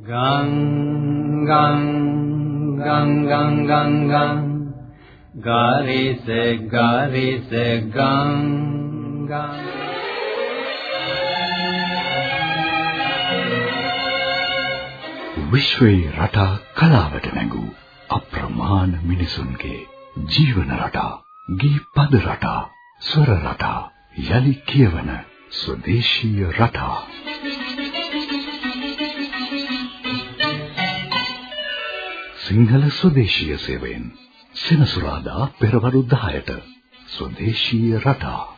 ගං ගං ගං ගං ගං ගං ගාරිස ගාරිස ගං ගං විශ්වයේ රටා කලාවට නැඟූ අප්‍රමාණ මිනිසුන්ගේ ජීවන රටා, ගී පද රටා, ස්වර රටා, යලි කියවන ස්වදේශීය රටා. සිංහල ස්වදේශීය සේවයෙන්. සෙනසුරාදා පෙරවරු 10ට ස්වදේශීය රටා.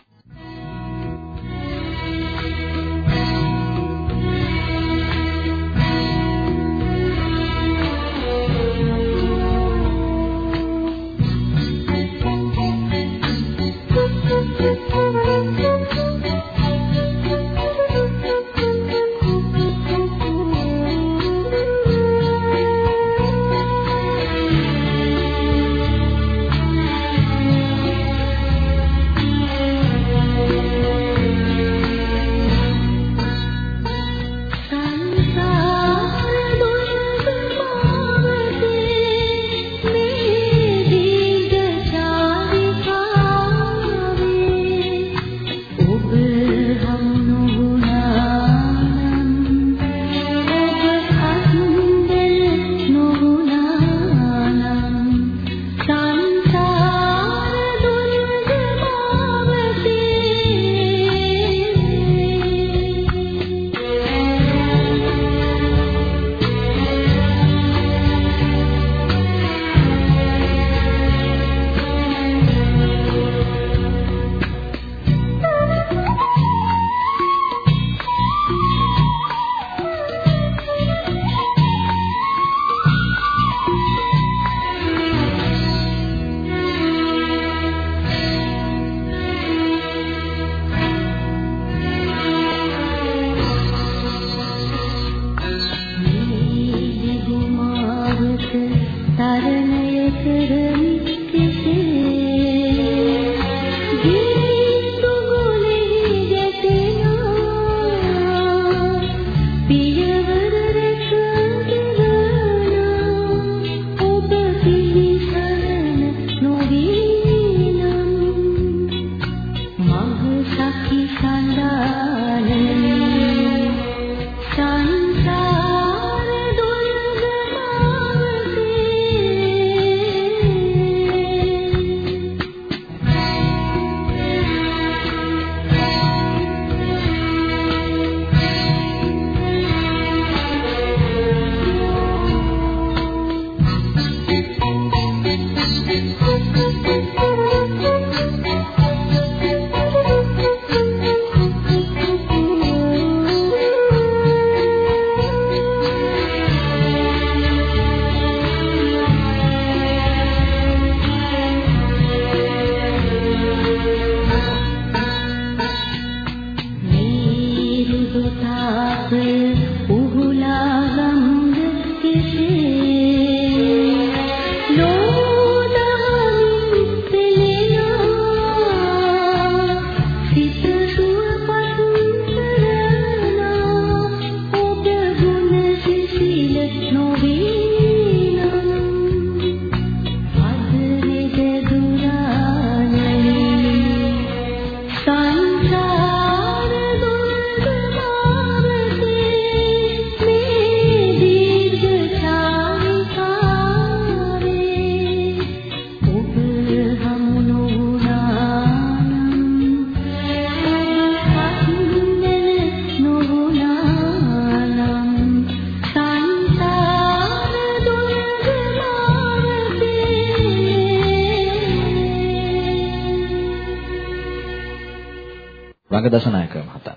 රංගදසනායක මහතා.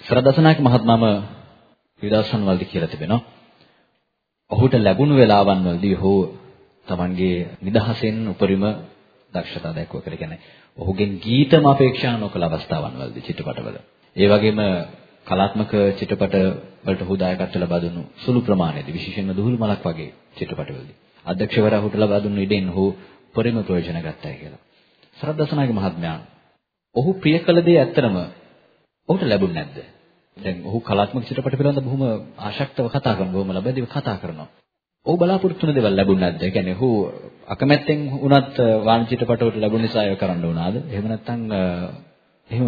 සරදසනායක මහත්මයාම විදර්ශන වලදී කියලා තිබෙනවා. ඔහුට ලැබුණු වෙලාවන් වලදී ඔහු තමන්ගේ නිදහසෙන් උපරිම දක්ෂතා දැක්වුවා කියලා කියන්නේ. ඔහුගෙන් ගීතම අපේක්ෂා නොකළ අවස්ථාවන් වලදී චිත්‍රපටවල. ඒ වගේම කලාත්මක චිත්‍රපට වලට ඔහු දායකත්ව ලබා දුන්නු සුළු ප්‍රමාණයේදී විශේෂයෙන්ම දුහුළු මලක් වගේ චිත්‍රපටවලදී. අධ්‍යක්ෂවරයා ඔහුට ලබා දුන්නු ඉඩෙන් ඔහු උපරිම ප්‍රයෝජන ගත්තා කියලා. සරදසනායක මහත්මයා ඔහු ප්‍රිය කළ දේ ඇත්තම ඔහුට ලැබුණ නැද්ද? දැන් ඔහු කලාත්මක චිත්‍රපට පිළිබඳව බොහොම ආශක්තව කතා කරනවා. බොහොම ලබැදිව කතා කරනවා. ඔහු බලාපොරොත්තු වෙන දේවල් ලැබුණ නැද්ද? ඒ කියන්නේ ඔහු අකමැත්තෙන් වුණත් වාණි චිත්‍රපටවලට ලැබුණ නිසා ඒක කරන්න වුණාද? එහෙම නැත්නම් එහෙම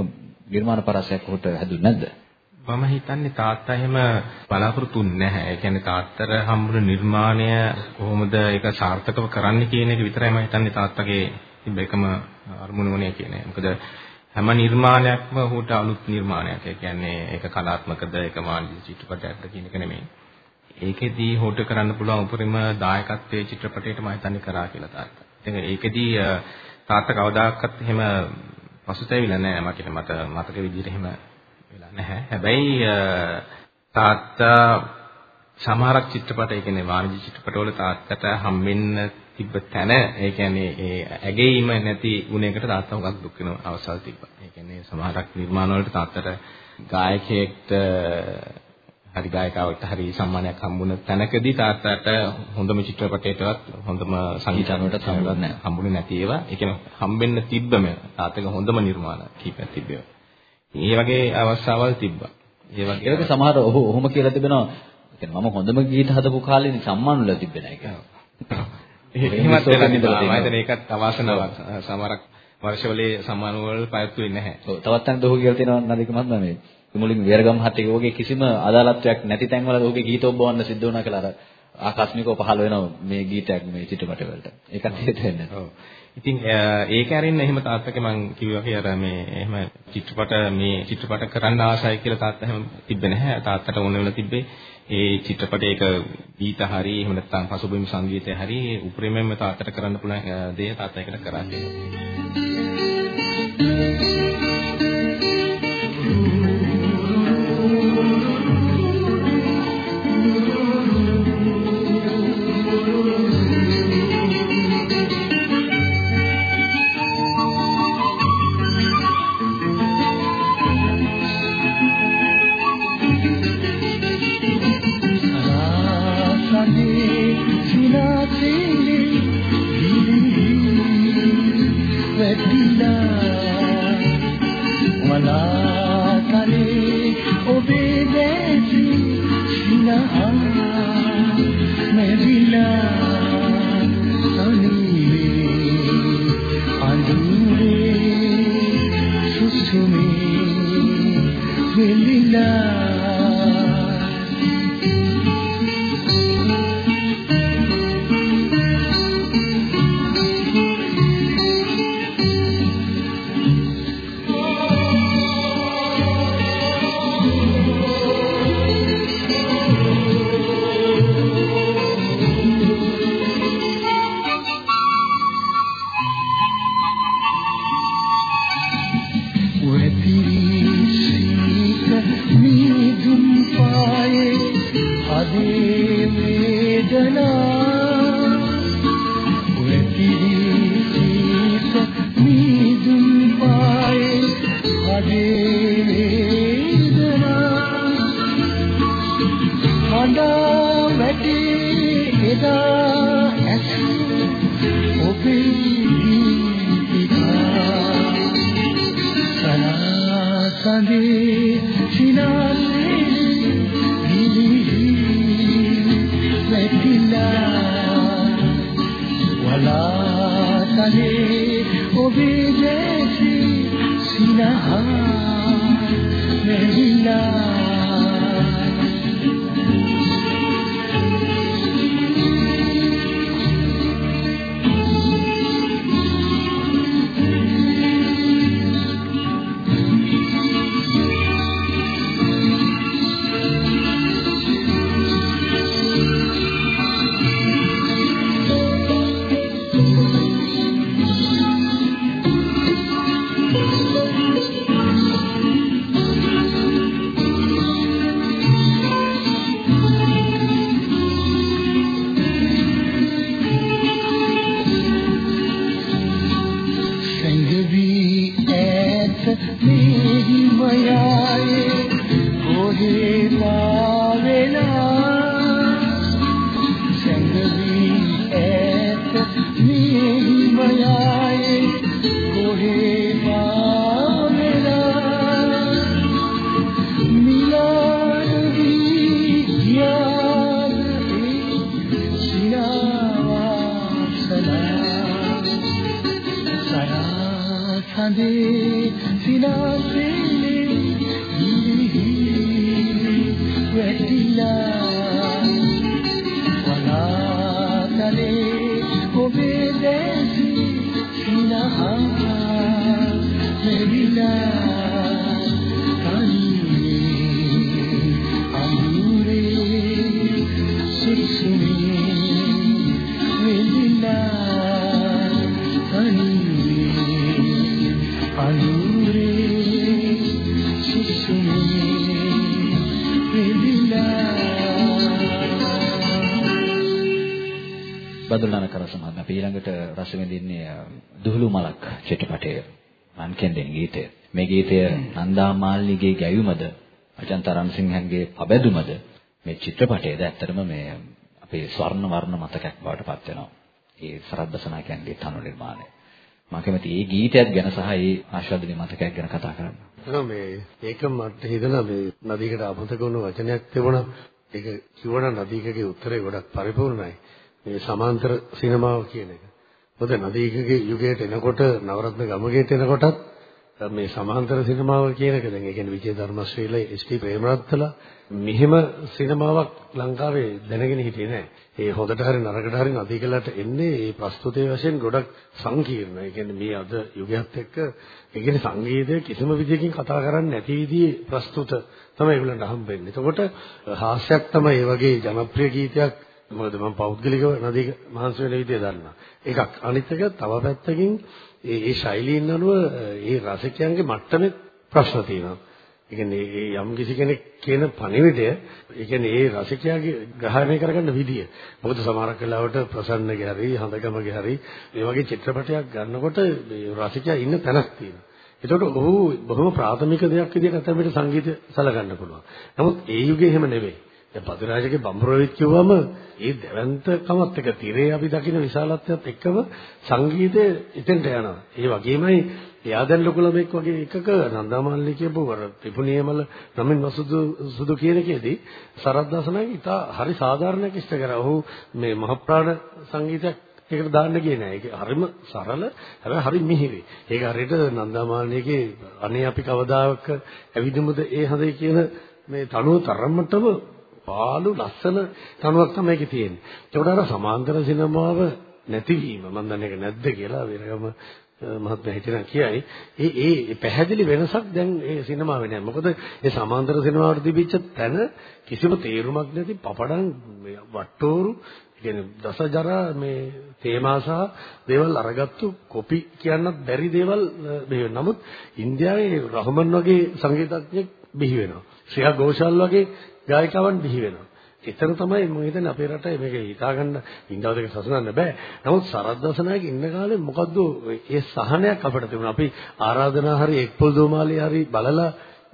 නිර්මාණ පරාසයක් ඔහුට හැදුන්නේ නැද්ද? මම හිතන්නේ තාත්තා එහෙම බලාපොරොත්තු නැහැ. ඒ කියන්නේ තාත්තට හම්බුන නිර්මාණය කොහොමද ඒක සාර්ථකව කරන්න කියන එක විතරයි මම හිතන්නේ තාත්තගේ තිබ්බ එකම අරමුණ වුණේ කියන්නේ. මොකද හැම නිර්මාණයක්ම ඔහුට අලුත් නිර්මාණයක්. ඒ කියන්නේ ඒක කලාත්මකද ඒක මානසික චිත්‍රපටයක්ද කියන එක නෙමෙයි. ඒකෙදී හොට කරන්න පුළුවන් උපරිම දායකත්වයේ චිත්‍රපටයට මම හිතන්නේ කරා කියලා තාත්තා. ඉතින් ඒකෙදී තාත්තා කවදාකවත් එහෙම පසුතැවිලා නැහැ මට මට මතක විදිහට එහෙම වෙලා නැහැ. හැබැයි තාත්තා සමහරක් චිත්‍රපට ඒ කියන්නේ වාණිජ චිත්‍රපටවල තාත්තට හම්බෙන්න තිබ්බ තැන ඒ කියන්නේ ඒ ඇගීම නැති ගුණයකට තාත්තා හුඟක් දුක් වෙන අවස්ථාවල් තිබ්බා. ඒ කියන්නේ සමහරක් නිර්මාණ වලට තාත්තට ගායකයෙක්ට හරි ගායකාවට හරි සම්මානයක් හම්බුන තැනකදී තාත්තට හොඳම චිත්‍රපටයටවත් හොඳම සංගීතනයටත් හම්බුනේ නැහැ. හම්බුනේ නැති ඒවා. ඒ කියන්නේ හම්බෙන්න තිබ්බම තාත්තගේ හොඳම නිර්මාණ කීපයක් තිබ්බේ. ඒ වගේ අවස්ථාවල් තිබ්බා. ඒ වගේ ඒක සමහර ඔහු ඔහොම කියලා තිබෙනවා. කියන්නේ මම හොඳම ගීත හදපු කාලේ සම්මානුල තිබ්බේ නැහැ කියලා. එහෙමත් වෙලා තිබුණා. මම හිතන්නේ ඒකත් අවාසනාවක්. සමහරක් වර්ෂවලේ සම්මාන වල පයත්තු වෙන්නේ නැහැ. ඔව් තවත් තැනක ඔහු කියලා තියෙනවා නදික මහත්මයා මේ මුලින් වේරගම් හතේ ඔහුගේ කිසිම අදාළත්වයක් නැති තැන්වල ඔහුගේ ගීත ඔබවන්න සිද්ධ වුණා කියලා අර ආකස්මිකව පහළ වෙනවා මේ ගීතයක් මේ චිත්‍රපට වලට. ඒකත් හේතු වෙන්නේ. ඔව්. ඉතින් ඒක ඇරින්න එහෙම තාත්තගේ මං කිව්වා වගේ අර මේ එහෙම චිත්‍රපට මේ චිත්‍රපට කරන්න ආසයි කියලා තාත්තා එහෙම තිබ්බේ නැහැ. තාත්තට ඕන වෙලා තිබ්බේ ඒ චිත්‍රපටයක ගීත හරි එහෙම නැත්නම් පසුබිම් සංගීතය හරි උපරිමයෙන්ම තාත්තට කරන්න පුළුවන් දේ තාත්තා ඒකට කරා දුම් පායේ කඩේ see රස විඳින්නේ දුහළු මලක් චිත්‍රපටයේ මන්කෙන්දෙන ගීතය. මේ ගීතය නන්දා මාල්නිගේ ගැයුමද අජන්ත රන්සිංහන්ගේ පබැදුමද මේ චිත්‍රපටයේද ඇත්තටම මේ අපේ ස්වර්ණ වර්ණ මතකයක් බවට පත් වෙනවා. ඒ සරද්දසනායකයන්ගේ තනු නිර්මාණය. මම කැමති මේ ගීතයත් ගැන සහ ඒ ආශාදනීය මතකයක් ගැන කතා කරන්න. නෝ මේ ඒක මට හිතෙනවා මේ නදීකට අමතක වුණු වචනයක් තිබුණා. ඒක කිව්වනම් නදීකගේ උත්තරේ ගොඩක් පරිපූර්ණයි. මේ සමාන්තර සිනමාව කියන එක. මොකද නදීකගේ යුගයට එනකොට නවරත්න ගමගේට එනකොටත් මේ සමාන්තර සිනමාව කියන එක දැන් ඒ කියන්නේ විජය ධර්මශ්‍රීලා එස්.ටී. ප්‍රේමරත්නලා මෙහෙම සිනමාවක් ලංකාවේ දැනගෙන හිටියේ නෑ. ඒ හොඳට හරි නරකට හරි නදීකලට එන්නේ මේ ප්‍රස්තුතයේ වශයෙන් ගොඩක් සංකීර්ණ. ඒ කියන්නේ මේ අද යුගයත් එක්ක ඒ කියන්නේ සංගීතය කිසිම විදියකින් කතා කරන්නේ නැති විදිහේ ප්‍රස්තුත තමයි ඒගොල්ලන්ට හම්බෙන්නේ. එතකොට හාස්‍යයක් තමයි මේ වගේ ජනප්‍රිය ගීතයක් මොකද මම පෞද්ගලිකව නදී මහන්සි වෙන විදිය දන්නා. එකක් අනිත් එක තව පැත්තකින් ඒ ඒ ශෛලීන් අනුව ඒ රසිකයන්ගේ මට්ටමේ ප්‍රශ්න තියෙනවා. ඒ කියන්නේ ඒ යම් කිසි කෙනෙක් කියන පණිවිඩය ඒ කියන්නේ ඒ රසිකයාගේ ග්‍රහණය කරගන්න විදිය. මොකද සමහරක් වෙලාවට ප්‍රසන්නගේ හරි හඳගමගේ හරි මේ වගේ චිත්‍රපටයක් ගන්නකොට මේ රසිකයා ඉන්න තැනක් තියෙනවා. ඒතකොට ඔහු බොහොම ප්‍රාථමික දෙයක් විදිහට අතමිට සංගීතය සලකන්න පුළුවන්. නමුත් ඒ යුගයේ එහෙම නෙවෙයි. දැන් පදුරාජගේ බම්බරෝවිත් කිව්වම ඒ දැවැන්තකමත් එක තිරේ අපි දකින විශාලත්වයත් එක්කම සංගීතය එතෙන්ට යනවා. ඒ වගේමයි එයා දැන් ලොකු ළමෙක් වගේ එකක නන්දාමල්ලි කියපු වර ත්‍රිපුණියමල නමින් මසුදු සුදු කියන එකේදී සරද්දාසනාගේ ඉතා හරි සාධාරණයක් ඉෂ්ට කරා. ඔහු මේ මහප්‍රාණ සංගීතයක් ඒකට දාන්න ගියේ නෑ. ඒක හරිම සරල හැබැයි හරි මිහිරි. ඒක හරියට නන්දාමාලියගේ අනේ අපි කවදාක ඇවිදිමුද ඒ හදේ කියන මේ තනුව තරමටම පාළු ලස්සන තනුවක් තමයි ඒකේ තියෙන්නේ. ඒකට අර සමාන්තර සිනමාව නැතිවීම මම දන්නේ ඒක නැද්ද කියලා විරගම මහත්මයා හිතන කියයි. ඒ ඒ පැහැදිලි වෙනසක් දැන් ඒ සිනමාවේ නැහැ. මොකද ඒ සමාන්තර සිනමාවට තිබිච්ච තැන කිසිම තේරුමක් නැති පපඩම් වට්ටෝරු කියන්නේ දසජරා මේ තේමා සහ දේවල් අරගත්තු කොපි කියන්නත් බැරි දේවල් මෙහෙ නමුත් ඉන්දියාවේ රහමන් වගේ සංගීතඥයෙක් බිහි වෙනවා. ශ්‍රේයා ഘോഷාල් වගේ ගායිකාවන් බිහි වෙනවා. එතන තමයි මම හිතන්නේ අපේ රටේ මේක හිතා ගන්න ඉන්දියාව දෙක සසුනන්න බෑ. නමුත් සරද්දසනායක ඉන්න කාලේ මොකද්ද ඒ සහනයක් අපිට තිබුණා. අපි ආරාධනා හරි එක්පොල් දෝමාලිය හරි බලලා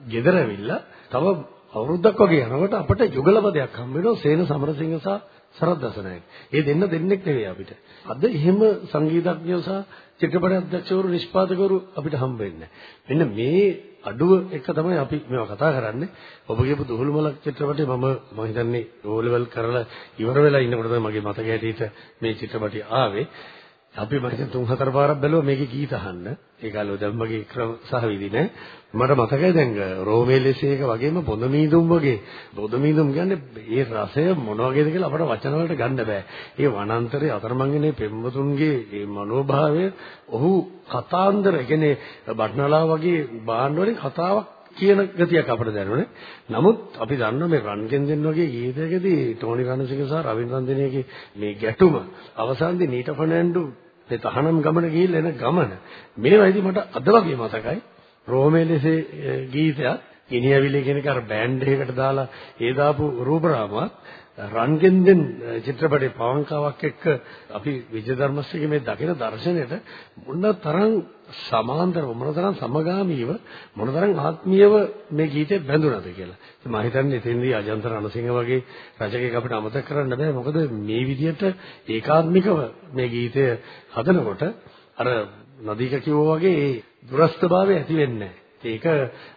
ගෙදර ඇවිල්ලා තව අවුරුද්දක් වගේ යනකොට අපිට යුගලපදයක් හම්බ වෙනවා සේන සමරසිංහ සහ සරද්දසනායක. ඒ දෙන්න දෙන්නෙක් නෙවෙයි අපිට. අද එහෙම සංගීතඥයෝ සහ චිත්‍රපට අධ්‍යක්ෂකවරු නිෂ්පාදකවරු අපිට හම්බ වෙන්නේ. මෙන්න මේ අඩුව එක තමයි අපි මේවා කතා කරන්නේ. ඔබ කියපු දුහුළු මල චිත්‍රපටය මම මම හිතන්නේ ඕ ලෙවල් කරලා ඉවර වෙලා ඉන්නකොට තමයි මගේ මතක ඇටියට මේ චිත්‍රපටය ආවේ. අපි මම හිතන්නේ තුන් හතර පාරක් බැලුවා මේකේ ගීත අහන්න. ඒ කාලේ දැන් මගේ ක්‍රම සහ විදි නෑ. මට මතකයි දැන් රෝමේලෙසේ එක වගේම බොඳ මීදුම් වගේ. බොඳ මීදුම් කියන්නේ ඒ රසය මොන වගේද කියලා අපට වචන වලට ගන්න බෑ. ඒ වනාන්තරයේ අතරමංගනේ පෙම්වතුන්ගේ ඒ මනෝභාවය ඔහු කතාන්දර කියන්නේ බට්නලා වගේ බාන්න වලින් කතාවක් කියන ගතියක් අපිට දැනුනේ. නමුත් අපි දන්නවා මේ රන්ගෙන් දෙන්න වගේ ගීතයකදී ටෝනි රණසිංහ සහ රවින්ද්‍ර රන්දිනේගේ මේ ගැටුම අවසානයේ නීට ෆර්නැන්ඩු මේ තහනම් ගමන ගිහිල්ලා එන ගමන මේවයිදී මට අද වගේ මතකයි රෝමේලෙසේ ගීතයක් ඉනියවිලි කියන එක අර බෑන්ඩ් එකකට දාලා ඒ දාපු රූපරාමවත් රන්ගෙන්දෙන් චිත්‍රපටයේ පවංකාවක් එක්ක අපි විජය ධර්මශ්‍රීගේ මේ දකින දර්ශනයට මොන තරම් සමාන්තර මොන තරම් සමගාමීව මොන තරම් ආත්මීයව මේ ගීතේ බැඳුනද කියලා. මම හිතන්නේ එතෙන්දී අජන්ත රණසිංහ වගේ රචකයෙක් අපිට අමතක කරන්න බෑ. මොකද මේ විදිහට ඒකාත්මිකව මේ ගීතය හදනකොට අර නදීක කිව්වා වගේ ඒ දුරස්තභාවය ඇති වෙන්නේ නැහැ. ඒක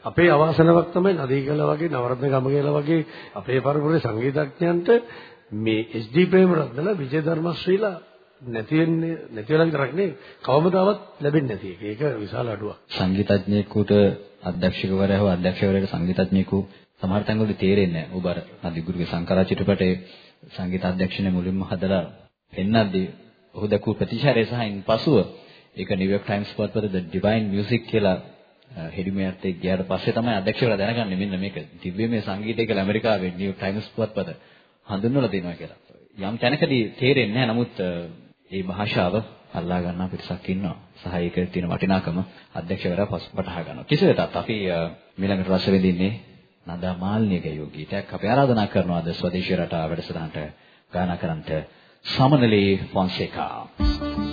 අපේ අවාසනාවක් තමයි නදීගල වගේ නවරත්න ගමගේල වගේ අපේ පරිපූර්ණ සංගීතඥයන්ට මේ එච්.ඩී. ප්‍රේමරත්නලා විජය ධර්මශ්‍රීලා නැති වෙන්නේ නැති වෙලා විතරක් නෙවෙයි කවමදාවත් ලැබෙන්නේ නැති එක. ඒක විශාල අඩුවක්. සංගීතඥයෙකුට අධ්‍යක්ෂකවරයා හෝ අධ්‍යක්ෂකවරයාට සංගීතඥයෙකු සමහර තැන්වල තේරෙන්නේ නැහැ. ඔබ අර නදිගුරුගේ සංකරා චිත්‍රපටයේ සංගීත අධ්‍යක්ෂණය මුලින්ම හදලා පෙන්නද්දී ඔහු දක්වපු ප්‍රතිචාරය සහ ඉන්පසුව ඒක නිව්යෝක් ටයිම්ස් පොත්පත The Divine Music කියලා හෙඩිමේට් එක ගියාට පස්සේ තමයි අධ්‍යක්ෂකවරයා දැනගන්නේ මෙන්න මේක දිව්‍යමය සංගීතය කියලා ඇමරිකාවේ නිව්යෝක් ටයිම්ස් පොත්පත හඳුන්වලා දෙනවා කියලා. යම් තැනකදී තේරෙන්නේ නැහැ නමුත් මේ භාෂාව අල්ලා ගන්නා පිරිසක් ඉන්නවා. සහ ඒකේ තියෙන වටිනාකම අධ්‍යක්ෂකවරයා පසුපටහා ගන්නවා. කෙසේ වෙතත් අපි ඊළඟට රස විඳින්නේ නදා මාල්නියගේ යෝගීතයක් අපි ආරාධනා කරනවා අද ස්වදේශී රටා වැඩසටහනට ගායනා කරන්නට සමනලී ෆොන්සේකා ස්තුතියි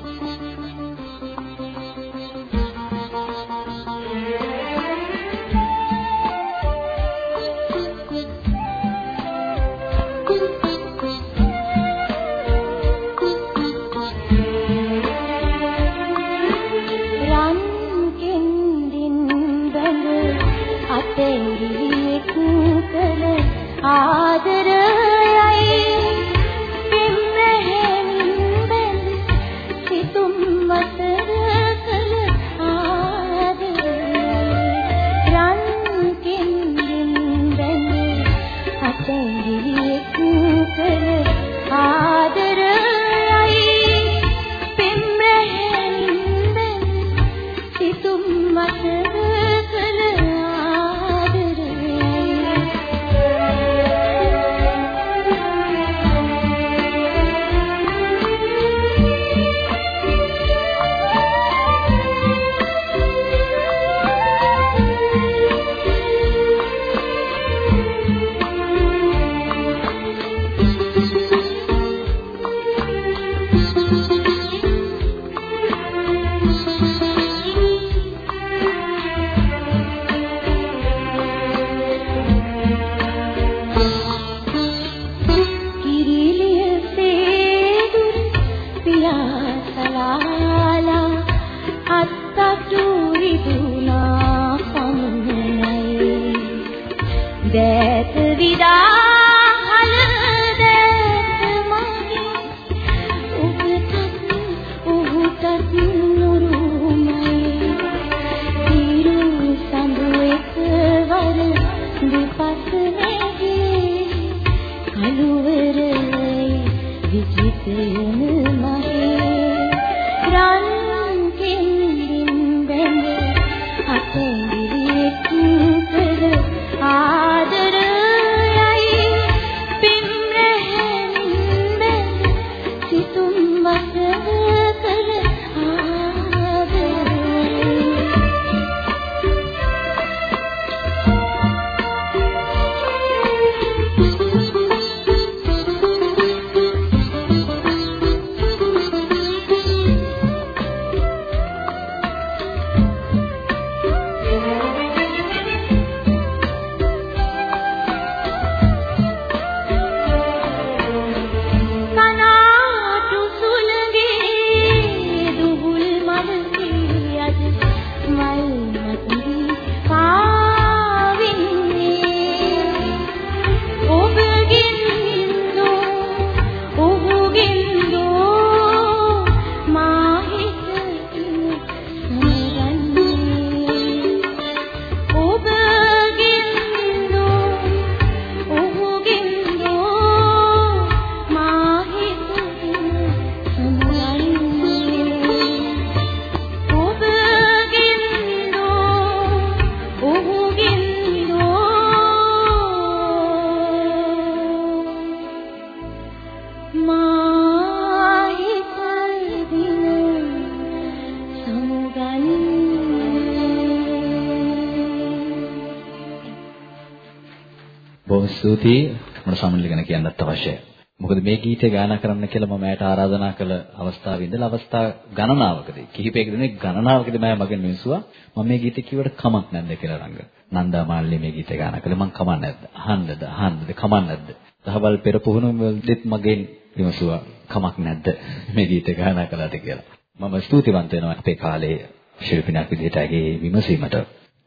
කියන්නත් අවශ්‍යයි. මොකද මේ ගීතය ගායනා කරන්න කියලා මම ඇයට ආරාධනා කළ අවස්ථාවේ ඉඳලා අවස්ථා ගණනාවකදී කිහිපයකදී ගණනාවකදී මම මගෙන් විශ්වා මම මේ ගීතය කිව්වට කමක් නැද්ද කියලා රංග. නන්දා මාල්ලි මේ ගීතය ගායනා කළේ මං කමක් නැද්ද? අහන්නද? අහන්නද? කමක් නැද්ද? දහවල් පෙර පුහුණු වලදීත් මගෙන් විමසුවා කමක් නැද්ද මේ ගීතය ගායනා කළාට කියලා. මම ස්තුතිවන්ත වෙනවා අපේ කාලේ ශිල්පිනියක් විදිහට ඇගේ විමසීමට.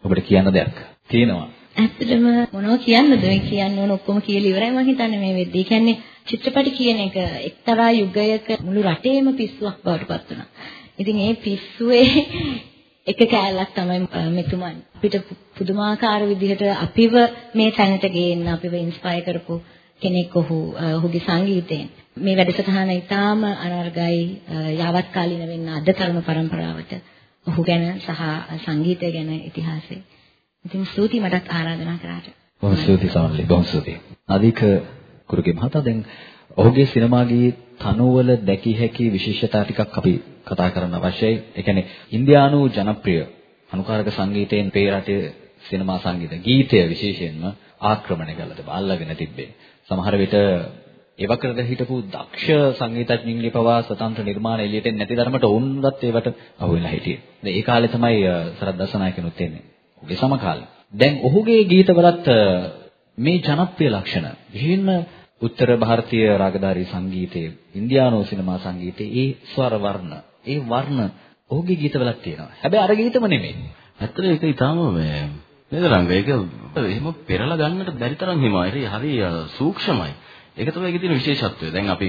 ඔබට කියන්න දෙයක් තියෙනවා. ඇත්තටම මොනව කියන්නද මේ කියන්න ඕන ඔක්කොම කියලා ඉවරයි මම හිතන්නේ මේ වෙද්දී. කියන්නේ චිත්‍රපටි කියන එක එක්තරා යුගයක මුළු රටේම පිස්සුවක් බවට පත් වුණා. ඉතින් ඒ පිස්සුවේ එක කෑල්ලක් තමයි මෙතුමන් අපිට පුදුමාකාර විදිහට අපිව මේ තැනට ගේන්න අපිව ඉන්ස්පයර් කරපු කෙනෙක් ඔහු ඔහුගේ සංගීතයෙන් මේ වැඩසටහන ඉතාම අනර්ගයි යාවත් කාලීන වෙන්න අද තරුණ පරම්පරාවට ඔහු ගැන සහ සංගීතය ගැන ඉතිහාසය. ඉතින් ස්තුතියි මටත් ආරාධනා කරාට. බොහොම ස්තුතියි සමන්ලි බොහොම ස්තුතියි. අධික කුරුගේ මහතා දැන් ඔහුගේ සිනමා ගී තනුවල දැකිය හැකි විශේෂතා ටිකක් අපි කතා කරන්න අවශ්‍යයි. ඒ කියන්නේ ඉන්දියානු ජනප්‍රිය අනුකාරක සංගීතයෙන් පේ රටේ සිනමා සංගීත ගීතය විශේෂයෙන්ම ආක්‍රමණය කළා තිබා අල්ලගෙන තිබ්බේ. සමහර විට එවකට හිටපු දක්ෂ සංගීතඥයින්ගේ පවා ස්වතන්ත්‍ර නිර්මාණ එළියට එන්නේ නැති තරමට වුණත් ඒවට අහු වෙලා හිටියේ. දැන් ඒ කාලේ තමයි සරත් දසනායකනුත් එන්නේ. ඔහුගේ සමකාලේ. දැන් ඔහුගේ ගීතවලත් මේ ජනප්‍රිය ලක්ෂණ විශේෂයෙන්ම උත්තර ಭಾರತೀಯ රාගධාරී සංගීතයේ ඉන්දියානු සිනමා සංගීතයේ ඒ ස්වර වර්ණ ඒ වර්ණ ඔහුගේ ගීතවලත් තියෙනවා. හැබැයි අර ගීතම නෙමෙයි. ඇත්තට ඒක ඊටාම මේ නේද රංග ඒක එහෙම පෙරලා ගන්නට බැරි තරම් හිමයි. හරි සූක්ෂමයි. ඒක තමයි ඒකේ තියෙන විශේෂත්වය. දැන් අපි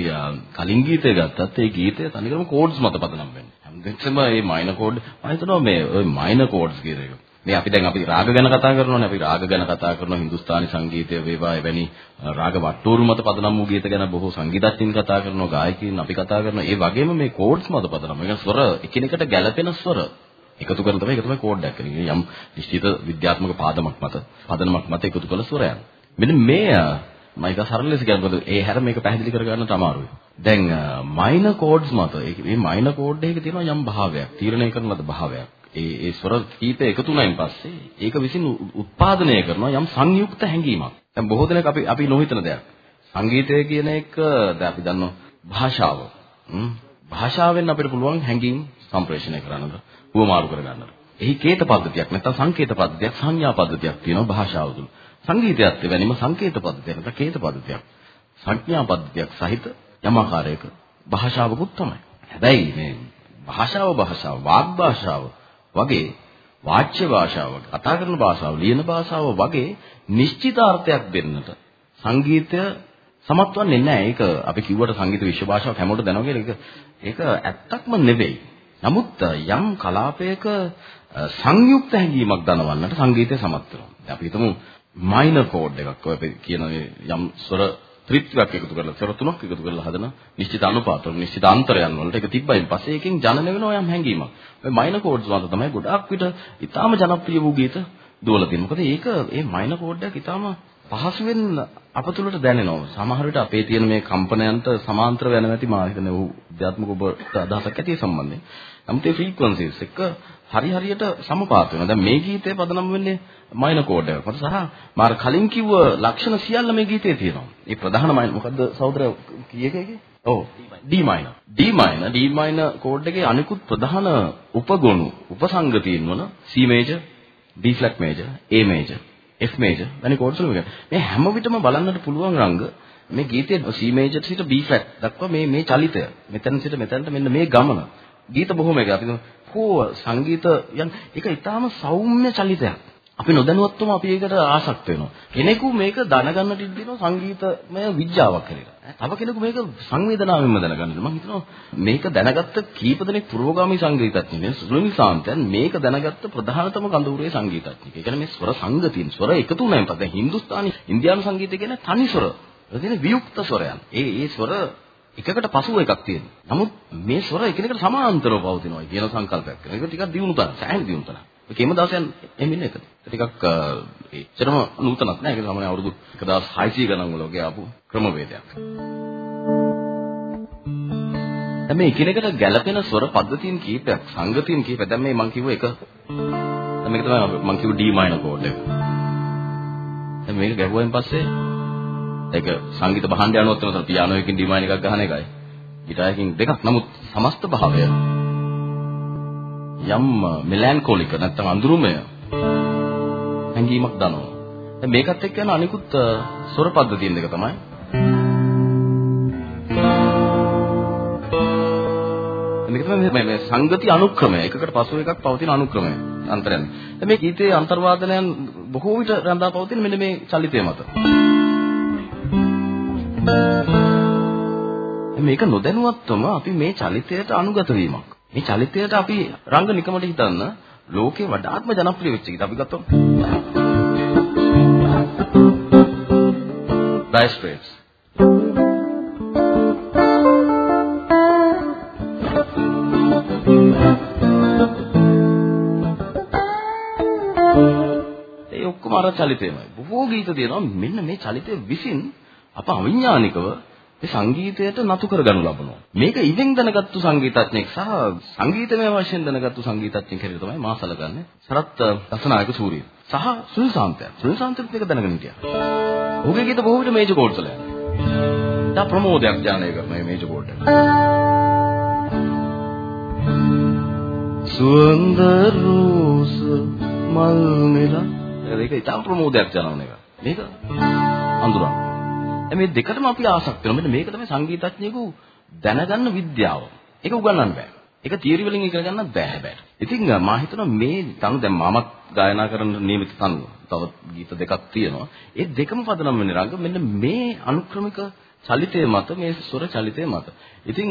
කලින් ගීතය ගත්තත් ඒ ගීතය තනිකරම කෝඩ්ස් මත පදනම් වෙන්නේ. හැමදෙස්සම මේ මයිනර් කෝඩ් මම හිතනවා මේ ওই මයිනර් කෝඩ්ස් කියන එක. මේ අපි දැන් අපි රාග ගැන කතා කරනවානේ. අපි රාග ගැන කතා කරනවා. හින්දුස්තානි සංගීතය වේවා එවැනි රාග වට්ටෝරු මත පදනම් වූ ගීත ගැන බොහෝ සංගීතඥයින් කතා කරනවා ගායකයින් අපි කතා කරනවා. ඒ වගේම මේ කෝඩ්ස් මත පදනම් ඒ ස්වර එකිනෙකට ගැළපෙන ස්වර. එකතු කරන තමයි ඒක තමයි කෝඩ් එකක් කියන්නේ. යම් නිශ්චිත විද්‍යාත්මක පාදමක් මත පදනමක් මත එකතු කළ ස්වරයන්. මෙන්න මේ මම ඒක සරල ලෙස කියනකොට ඒ හැර මේක පැහැදිලි කරගන්නට අමාරුයි. දැන් මයිනර් කෝඩ්ස් මත මේ මයිනර් කෝඩ් එකේ තියෙනවා යම් භාවයක්, තීරණය කරන ලද භාවයක්. ඒ ඒ ස්වර කීපය එකතු වුණායින් පස්සේ ඒක විසින් උත්පාදනය කරනවා යම් සංයුක්ත හැඟීමක්. දැන් බොහෝ දෙනෙක් අපි අපි නොහිතන දෙයක්. සංගීතය කියන එක දැන් අපි දන්නවා භාෂාව. භාෂාවෙන් අපිට පුළුවන් හැඟීම් සම්ප්‍රේෂණය කරන්නද, උවමාරු කරගන්නද. එහි කේත පද්ධතියක් නැත්නම් සංකේත පද්ධතියක් සංඥා පද්ධතියක් තියෙනවා භාෂාව තුළ. සංගීතයත් එවැනිම සංකේත පද්ධතියක් නැත්නම් කේත පද්ධතියක්. සංඥා පද්ධතියක් සහිත යම් ආකාරයක භාෂාවකුත් තමයි. හැබැයි මේ භාෂාව භාෂාව වාග් භාෂාව වගේ වාච්‍ය භාෂාව කතා කරන භාෂාව ලියන භාෂාව වගේ නිශ්චිතාර්ථයක් දෙන්නට සංගීතය සමත් වන්නේ නැහැ. ඒක අපි කිව්වට සංගීත විශ්ව භාෂාවක් හැමෝටම දැනනවා කියලා ඒක ඒක ඇත්තක්ම නෙවෙයි. නමුත් යම් කලාපයක සංයුක්ත හැඟීමක් දනවන්නට සංගීතය සමත් වෙනවා. අපි හිතමු මයිනර් කෝඩ් එකක් ඔය අපි කියන යම් ස්වර ත්‍රිත්වයක් එකතු කරලා ස්වර තුනක් එකතු කරලා හදන නිශ්චිත අනුපාත වල නිශ්චිත අන්තරයන් වලට ඒක තිබ්බයින් පස්සේ ඒකෙන් ජනන වෙනවා යම් හැඟීමක්. ඔය මයිනර් කෝඩ්ස් වල තමයි ගොඩාක් විට ඊටාම ජනප්‍රිය වූ ගීත දුවලා තියෙනවා. මොකද ඒක මේ මයිනර් කෝඩ් එක ඊටාම පහසුවෙන් අප තුළට දැනෙනවා. සමහර විට අපේ තියෙන මේ කම්පනයන්ට සමාන්තර වෙන නැති මා හිතන්නේ ඔහු විද්‍යාත්මක ඔබට අදහසක් ඇති සම්බන්ධයෙන්. නමුත් ඒ ෆ්‍රීකවන්සිස් එක හරි හරියට සමපාත වෙනවා. දැන් මේ ගීතේ පදනම් වෙන්නේ මයිනර් කෝඩ් එක. පස්ස සහ මාර කලින් කිව්ව ලක්ෂණ සියල්ල මේ ගීතේ තියෙනවා. මේ ප්‍රධාන මයිනර් මොකද්ද සහෝදර කීයකගේ? ඔව් D minor. D minor D minor කෝඩ් එකේ අනිකුත් ප්‍රධාන උපගොණු උපසංගතීන් වන C major, B flat major, A major, F major වැනි කෝඩ්ස් වල මේ හැම විටම බලන්නට පුළුවන් රංග මේ ගීතයේ C major සිට B flat දක්වා මේ මේ චලිතය මෙතන සිට මෙතනට මෙන්න මේ ගමන ගීත බොහොම එක අපි කෝ සංගීත යන් ඒක ඊටාම සෞම්‍ය චලිතයක්. අපි නොදැනුවත්වම අපි ඒකට ආසක්ත වෙනවා. කෙනෙකු මේක දැනගන්නට ඉදිනවා සංගීතමය විද්‍යාවක් කියලා. තව කෙනෙකු මේක සංවේදනාවෙන්ම දැනගන්නද මම හිතනවා මේක දැනගත්ත කීප දෙනෙක් පුරෝගාමී සංගීතඥයන් සුනිල් සාන්තයන් මේක දැනගත්ත ප්‍රධානතම කඳවුරේ සංගීතඥයෙක්. ඒ කියන්නේ මේ ස්වර සංගතියින් ස්වර එකතු වුණායින් පස්සේ හින්දුස්තානි ඉන්දියානු සංගීතය කියන්නේ තනි ස්වර. ඒ කියන්නේ වියුක්ත ස්වරයන්. ඒ ඒ ස්වර එකකට පසුව එකක් තියෙනවා. නමුත් මේ ස්වර එකිනෙකට සමාන්තරව පවතිනවා කියන සංකල්පයක්. ඒක ටිකක් දියුණු තරම්, සෑහෙන දියුණු තරම්. ඒකෙම දවසෙන් එහෙම ඉන්නේ ඒක. ටිකක් එච්චරම නූතනක් නෑ. ඒක සාමාන්‍ය අවුරුදු 1600 ගණන් වල වගේ ආපු ක්‍රමවේදයක්. දැන් මේ එකිනෙකට ගැළපෙන ස්වර පද්ධතියන් කීපයක්, සංගතියන් කීපයක්. දැන් මේ මම කිව්ව එක දැන් මේක තමයි මම කිව්ව D minor chord එක. දැන් මේක ගැහුවෙන් පස්සේ ඒක සංගීත භාණ්ඩය අනුව තමයි පියානෝ එකකින් ඩිමයින් එකක් ගහන එකයි. ගිටාර් එකකින් දෙකක්. නමුත් සමස්ත භාවය යම් මෙලැන්කෝලික නැත්නම් අඳුරුමය හැඟීමක් දනවා. දැන් මේකත් එක්ක යන අනිකුත් ස්වර පද්ධතියන් දෙක තමයි මේක තමයි මේ සංගති අනුක්‍රමය එකකට පසු එකක් පවතින අනුක්‍රමය අන්තරයන්. දැන් මේ ගීතයේ අන්තර්වාදනයන් බොහෝ විට රඳා පවතින මෙන්න මේ චලිතය මත. මේක නොදැනුවත්වම අපි මේ චලිතයට අනුගත වීමක්. මේ චලිතයට අපි රංග නිකමට හිතන්න ලෝකේ වඩාත්ම ජනප්‍රිය වෙච්ච ගීත අපි ගත්තොත්. Dire Straits. ඒ ඔක්කොම අර චලිතයමයි. බොහෝ ගීත තියෙනවා මෙන්න මේ චලිතය විසින් අප අවිඥානිකව මේ සංගීතයට නතු කරගනු ලබනවා. මේක ඉවෙන් දැනගත්තු සංගීතඥයෙක් සහ සංගීතමය වශයෙන් දැනගත්තු සංගීතඥයෙක් හැටියට තමයි මා සැලකන්නේ. සරත් දසනායක සූරිය. සහ සුනිල් සාන්තය. සුනිල් සාන්තත් මේක දැනගෙන හිටියා. ඔහුගේ ගීත බොහෝ විට මේජර් කෝඩ්ස් වල යනවා. දා ප්‍රමෝදයක් ජානය කරන මේජර් කෝඩ් එක. සුවඳ රෝස මල් නෙලා ඒක ඉතාම ප්‍රමෝදයක් ජනන එක. මේක අඳුරන්න. මේ දෙකටම අපි ආසක්ත වෙනවා. මෙන්න මේක තමයි සංගීතඥයෙකු දැනගන්න විද්‍යාව. ඒක උගන්වන්න බෑ. ඒක තියරි වලින් ඉගෙන ගන්නත් බෑ හැබැයි. ඉතින් මම හිතනවා මේ තනු දැන් මමත් ගායනා කරන නියමිත තනුව. තව ගීත දෙකක් තියෙනවා. ඒ දෙකම පදනම් වෙන්නේ රංග මෙන්න මේ අනුක්‍රමික චලිතයේ මත මේ ස්වර චලිතයේ මත. ඉතින්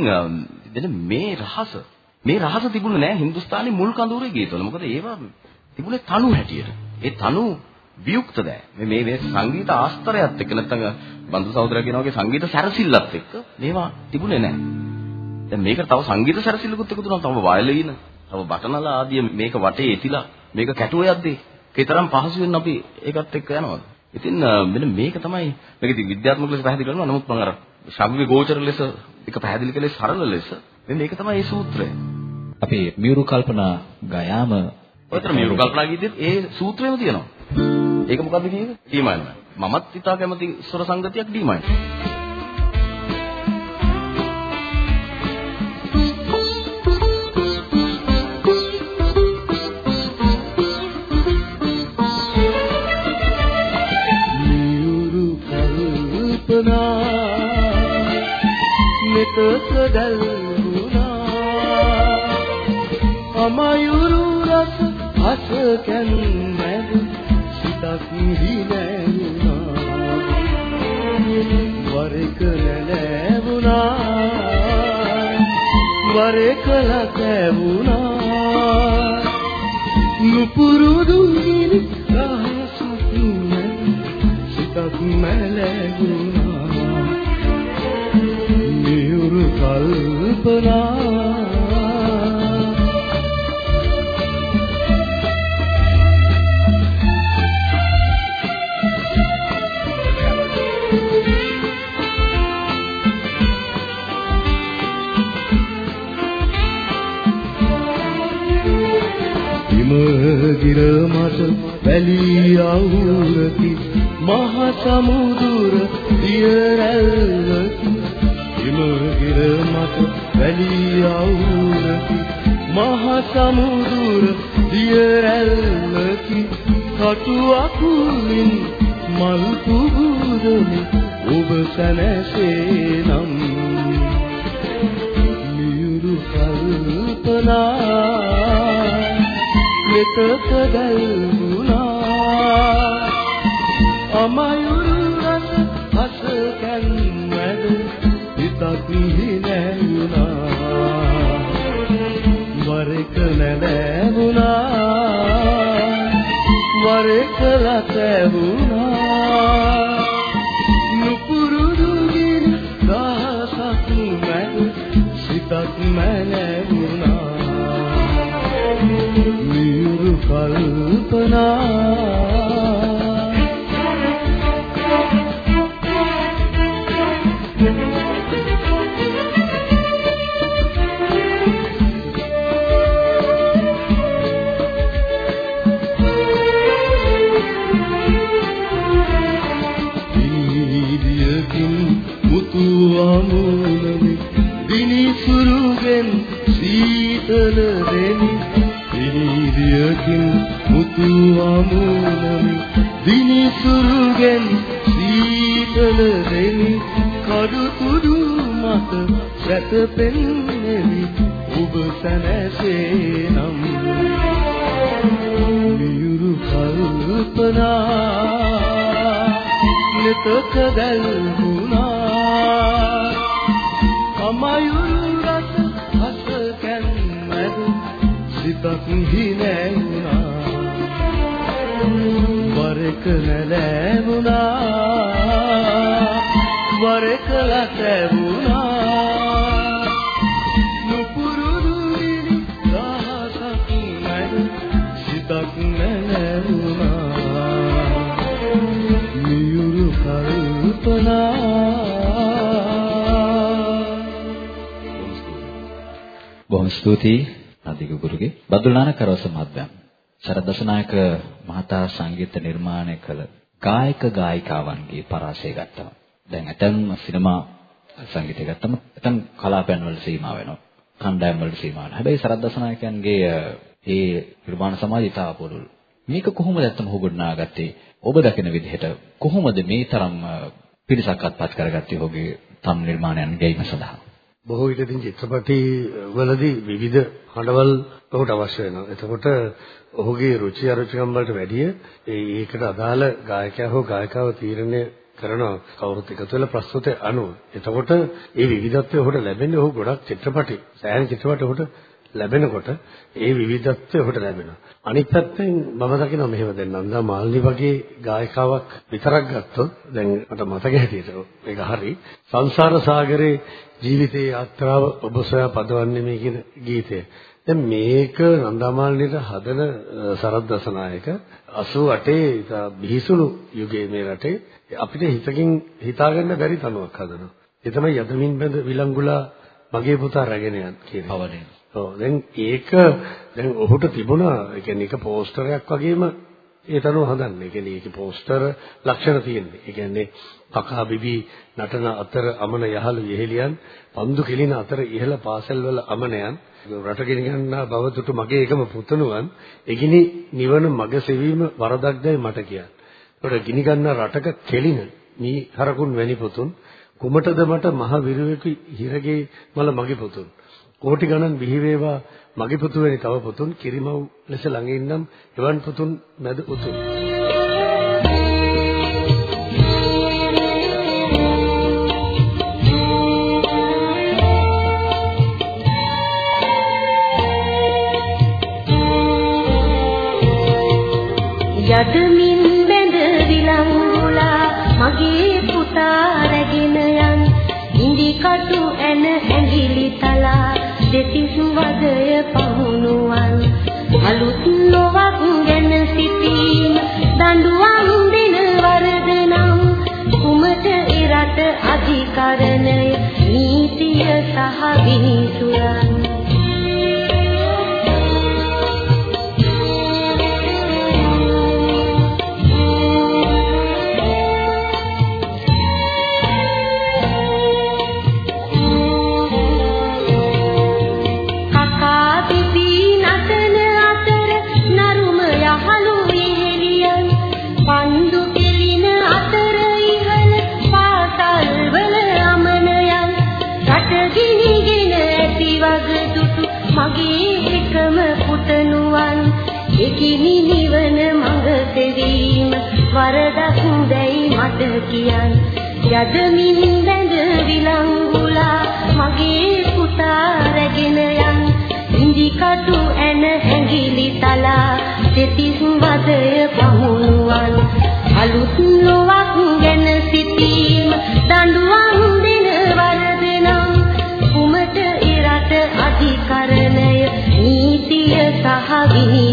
දෙන මේ රහස මේ රහස තිබුණේ නෑ හින්දුස්තානි මුල් කඳවුරේ ගීතවල. මොකද ඒවා තිබුණේ තනු හැටියට. ඒ තනු වියුක්ත දෑ. මේ මේ මේ සංගීත ආස්තරයත් එක්ක නැත්නම් බඳු සහෝදරයා කියන වගේ සංගීත සැරසිල්ලත් එක්ක මේවා තිබුණේ නැහැ. දැන් මේකට තව සංගීත සැරසිල්ලකුත් එකතු වුණා. තව වයලින, තව බටනලා ආදී මේක වටේ එතිලා මේක කැටුව යද්දී කතරම් පහසුවෙන් අපි ඒකත් එක්ක යනවාද? ඉතින් මෙන්න මේක තමයි මේක ඉතින් විද්‍යාත්මක ලෙස පැහැදිලි කරනවා. නමුත් මම අර ශබ්ද ගෝචර ලෙස එක පැහැදිලි කළේ සරල ලෙස. මෙන්න මේක තමයි ඒ සූත්‍රය. අපි මියුරු කල්පනා ගයාම ඔතන මියුරු කල්පනා ගීතෙත් ඒ සූත්‍රයම තියෙනවා. ඒක මොකද්ද කියන්නේ? D minor. මමත් ඉතා කැමති ස්වර සංගතියක් ඩී මයිනර්. මියුරු කල්පනා මෙතක දැල්ුණා අමයුරු රස අස කැන්මැද සිතක් හිනැවුණා වරක නැලැවුණා වරක ලකැවුණා නුපුරුදු ගිනි රහසක් නැද සිතක් මැලැවුණා මියුරු කල්පනා හිමගිර මත වැලි අවුරකි. මහ සමුදුර දියරැල්වකි. හිමගිර මත වැලි අවුරකි. මහ සමුදුර දියරැල්වකි. කටු අකුලින් මල් පුබුදමි ඔබ සැනසේ නම්. මියුරු කල්පනා මෙතක දැල්ුණා අමයුරු රස අස කැන්වැද හිතක් හිනැවුණා වරක නැලැවුණා වරක ලතැවුණා කල්පනා අමුණමි දිනිසුරුගෙන් සීතල දෙනි කඩු තුඩු මත සැතපෙන්නේවි ඔබ සැනසේ නම්. මියුරු කල්පනා. මෙතක දැල්ුණා එක නැලෑමුණා වර කළා තැබුණා නුපුරුදු විලි ගාසක් නැද සිතක් නැලෑමුණා මියුරු කල්පනා. බොහොම ස්තුතියි. අධික ගුරුගේ. බදුල්නාන කරවස මහත්මයා. සරදසනායක මහතා සංගීත නිර්මාණය කළ ගායක ගායිකාවන්ගේ පරාසය ගත්තා. දැන් ඇතම් සිනමා සංගීතය ගත්තම ඇතම් කලාපයන් වල සීමා වෙනවා. කණ්ඩායම් වල සීමා වෙනවා. හැබැයි සරදසනායකයන්ගේ ඒ නිර්මාණ සමාජය ඉතා පොළොල්. මේක කොහොමද ඇත්තම හොගොඩනාගත්තේ? ඔබ දකින විදිහට කොහොමද මේ තරම් පිරිසක් අත්පත් කරගත්තේ ඔහුගේ තම් නිර්මාණයන් ගැයීම සඳහා? බොහෝ විට ඉතින් චිත්‍රපටි වලදී විවිධ හඬවල් ඔහුට අවශ්‍ය වෙනවා. එතකොට ඔහුගේ රුචි අරුචිකම් වලට වැඩිය ඒකට අදාළ ගායකයා හෝ ගායිකාව තීරණය කරන කවුරුත් එකතු වෙලා ප්‍රස්තුතය අනුව. එතකොට ඒ විවිධත්වය ඔහුට ලැබෙන්නේ ඔහු ගොඩක් චිත්‍රපටි සෑහෙන චිත්‍රපටි ඔහුට ලැබෙනකොට ඒ විවිධත්වය ඔහුට ලැබෙනවා. අනිත් පැත්තෙන් මම දකිනවා මෙහෙම දැන් නන්දා මාල්නි වගේ ගායිකාවක් විතරක් ගත්තොත් දැන් මට මතක හැටියට මේක හරි සංසාර සාගරේ ජීවිතේ යාත්‍රාව ඔබ සොයා පදවන්නේ මේ කියන ගීතය. දැන් මේක නන්දාමාලිනිට හදන සරත් දසනායක 88 බිහිසුණු යුගයේ මේ රටේ අපිට හිතකින් හිතාගන්න බැරි තනුවක් හදනවා. ඒ තමයි යදමින් බඳ විලංගුලා මගේ පුතා රැගෙන යන කියන. පවරේ. ඔව් දැන් ඒක දැන් ඔහුට තිබුණා ඒ කියන්නේ ඒක පෝස්ටරයක් වගේම ඒ තනුව හදන්නේ. ඒ කියන්නේ ඒකේ පෝස්ටර් ලක්ෂණ තියෙන්නේ. ඒ කියන්නේ කකා බිබි නටන අතර අමන යහළු යෙහෙලියන් පන්දු කෙලින අතර ඉහළ පාසල්වල අමනයන් රට ගෙනියන්නා බව දුටු මගේ එකම පුතණුවන් එගිනි නිවන මග සෙවීම වරදක්දයි මට කියන්නේ. ඒකට ගිනි ගන්න රටක කෙලින මී හරකුන් වැනි පුතුන් කුමටද මට මහ විරුවෙකු හිරගේ මල මගේ පුතුන්. කෝටි ගණන් බිහි වේවා මගේ පුතු වෙනි තව පුතුන් කිරිමව් ලෙස ළඟ ඉන්නම් එවන් පුතුන් මැද උතුම්. අධිකරණය නීතිය සහ විනිසුරන් වරදක් දැයි මට කියන් යදමින් බැඳ විලංගුලා මගේ පුතා රැගෙන යන් ඉන්දි කටු ඇන හැඟිලි තලා දෙතිස් වදය පහුණුවන් අලුත් ලොවක් ගැන සිටීම දඬුවම් දෙන වරදනම්. කුමට ඉරට අධිකරණය? නීතිය සහ විනිසුරන්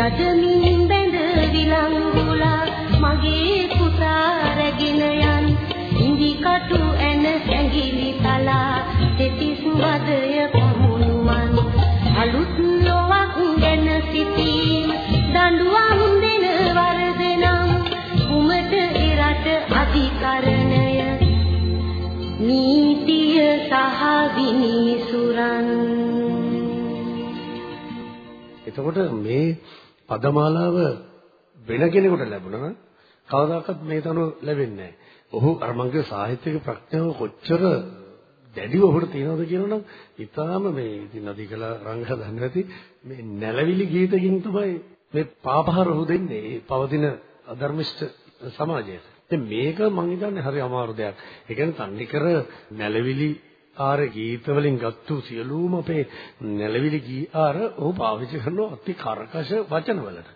යදමින් බැඳ විලංගුලා මගේ පුතා රැගෙන යන්. ඉන්දි කටු ඇන ඇඟිලි තලා දෙතිස් වදය පමුණුවන්. අලුත් ලොවක් ගැන සිටීම දඬුවම් දෙන වරදනම්. කුමට ඉරට අධිකරණය? නීතිය සහ විනිසුරන්. එතකොට මේ පදමාලාව වෙන කෙනෙකුට ලැබුණා නම් කවදාකවත් මේ තනුව ලැබෙන්නේ නැහැ. ඔහු අර මංගේ සාහිත්‍යික ප්‍රඥාව කොච්චර දැඩිව ඔහුට තියෙනවද කියනනම් ඊටාම මේ ඉතින් නදීකලා රංග දන්නේ නැති මේ නැලවිලි ගීතකින් තමයි මේ පාපහර ඔහු දෙන්නේ ඒ පවතින අධර්මිෂ්ඨ සමාජයට. ඉතින් මේක මං හිතන්නේ හරි අමාරු දෙයක්. ඒ කියන්නේ තන්නේ කර නැලවිලි ආර ගීත වලින් ගත්තු සියලුම අපේ නැලවිලි ගී ආර ඔහු පාවිච්චි කරන අති කර්කශ වචන වලට.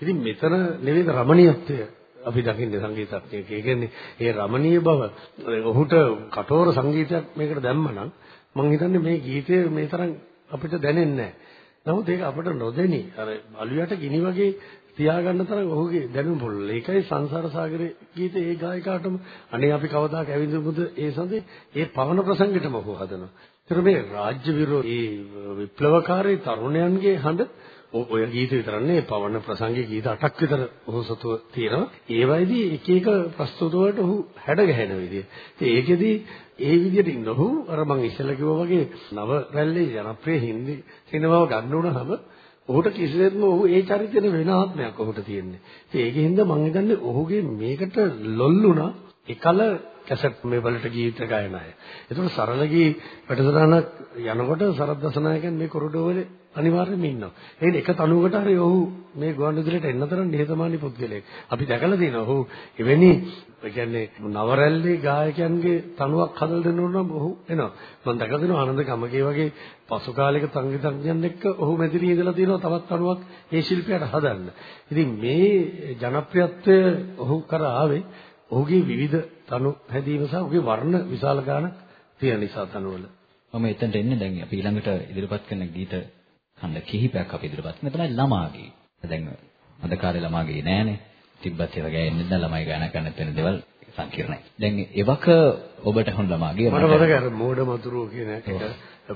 ඉතින් මෙතන නෙවෙයි රමණීයත්වය අපි දකින්නේ සංගීතඥයෙක්. ඒ කියන්නේ ඒ රමණීය බව ඔහුට කටෝර සංගීතයක් මේකට දැම්මනම් මම හිතන්නේ මේ ගීතය මේ තරම් අපිට දැනෙන්නේ නැහැ. නමුත් ඒක අපිට නොදෙනි අර අලුයට ගිනි වගේ තියාගන්න තරම් ඔහුගේ දැනුම පොළ. ඒකයි සංසාර සාගරේ ගීතේ ඒ ගායකාටම අනේ අපි කවදාක ඇවිඳමුද ඒ සඳේ ඒ පවන ප්‍රසංගෙටම ඔහු හදනවා. ඒතර මේ රාජ්‍ය විරෝධී විප්ලවකාරී තරුණයන්ගේ හඬ ඔය ගීත විතරක් නෙවෙයි පවන ප්‍රසංගයේ ගීත 8ක් විතර ඔහු සතුව තියෙනවා. ඒ වයිදී එක එක ප්‍රස්තුත වලට ඔහු හැඩ ගැහෙන විදිය. ඉතින් ඒකෙදී ඒ විදියට ඉන්න ඔහු අර මං ඉස්සෙල්ලා කිව්වා වගේ නව රැල්ලේ ජනප්‍රිය හින්දි සිනමාව ගන්න උනහම ඔහුට කිසිසේත්ම ඔහු ඒ චරිතෙන වෙන ආත්මයක් ඔහුට තියෙන්නේ. ඉතින් ඒකෙන්ද මං හිතන්නේ ඔහුගේ මේකට ලොල්ුණා එකල කැසට් මේ වලට ගීත ගායන අය. ඒතකොට සරල ගී වැඩසටහනක් යනකොට සරත් දසනායකයන් මේ කොරිඩෝර වල අනිවාර්යයෙන්ම ඉන්නවා. ඒ එක තනුවකට හරි ඔහු මේ ගුවන්විදුලියට එන්න තරම් නිහතමානී පුද්ගලයෙක්. අපි දැකලා තියෙනවා ඔහු එවැනි ඒ කියන්නේ නවරැල්ලේ ගායකයන්ගේ තනුවක් හදලා දෙන්න ඕන නම් ඔහු එනවා. මම දැකලා තියෙනවා ආනන්ද ගමගේ වගේ පසු කාලයක සංගීතඥයන් එක්ක ඔහු මැදිරියේ ඉඳලා තියෙනවා තවත් තනුවක් ඒ ශිල්පියාට හදන්න. ඉතින් මේ ජනප්‍රියත්වය ඔහු කරා ආවේ ඔහුගේ විවිධ තනු හැදීම සහ ඔහුගේ වර්ණ විශාල ගානක් තියෙන නිසා තනුවල. මම එතනට එන්නේ දැන් අපි ඊළඟට ඉදිරිපත් කරන ගීත ඛණ්ඩ කිහිපයක් අපි ඉදිරිපත් කරන තමයි ළමාගේ. දැන් අද කාලේ ළමාගේ නෑනේ. තිබ්බත් ඒවා ගෑන්නේ නැත්නම් ළමයි ගාන කරන්න වෙන දේවල් සංකීර්ණයි. දැන් එවක ඔබට හොන් ළමාගේ මට මතකයි අර මෝඩ මතුරුව කියන එක